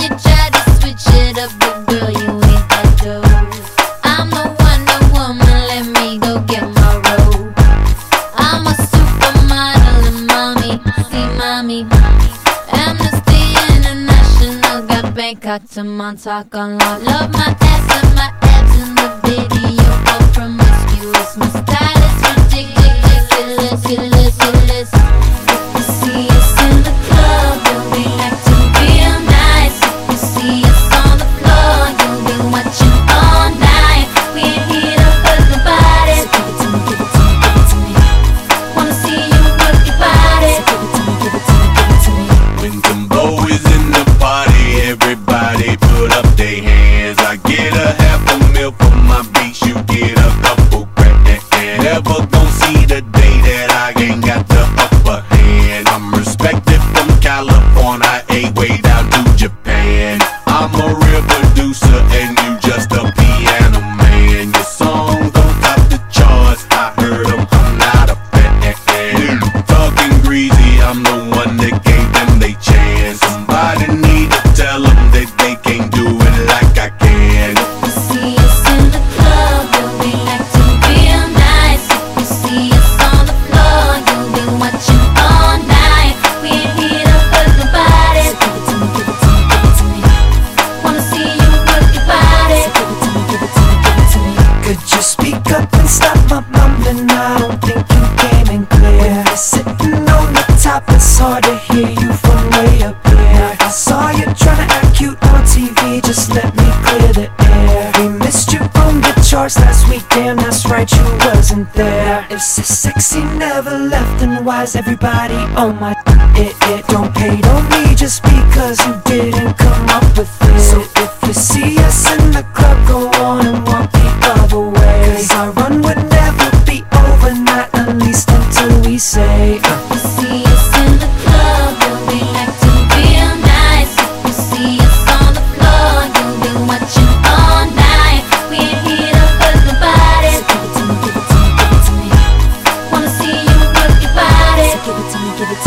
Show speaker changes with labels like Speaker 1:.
Speaker 1: you try to switch it up, but girl, you
Speaker 2: ain't that. I'm the Wonder Woman, let me go get my. I'm a supermodel and
Speaker 1: mommy, see mommy. Amnesty International got Bangkok to Montauk on
Speaker 3: lock. Love my ass and my I don't think you came in clear. When you're sitting on the top, it's hard to hear you from way up here. I saw you trying to act cute on TV, just let me clear the air. We missed you on the charts last week, damn that's right, you wasn't there. If this sexy never left, then why's everybody on my it, it? Don't pay, don't me just because you didn't come up with it. So if you see us in the club, go on and walk the other way. Cause
Speaker 1: I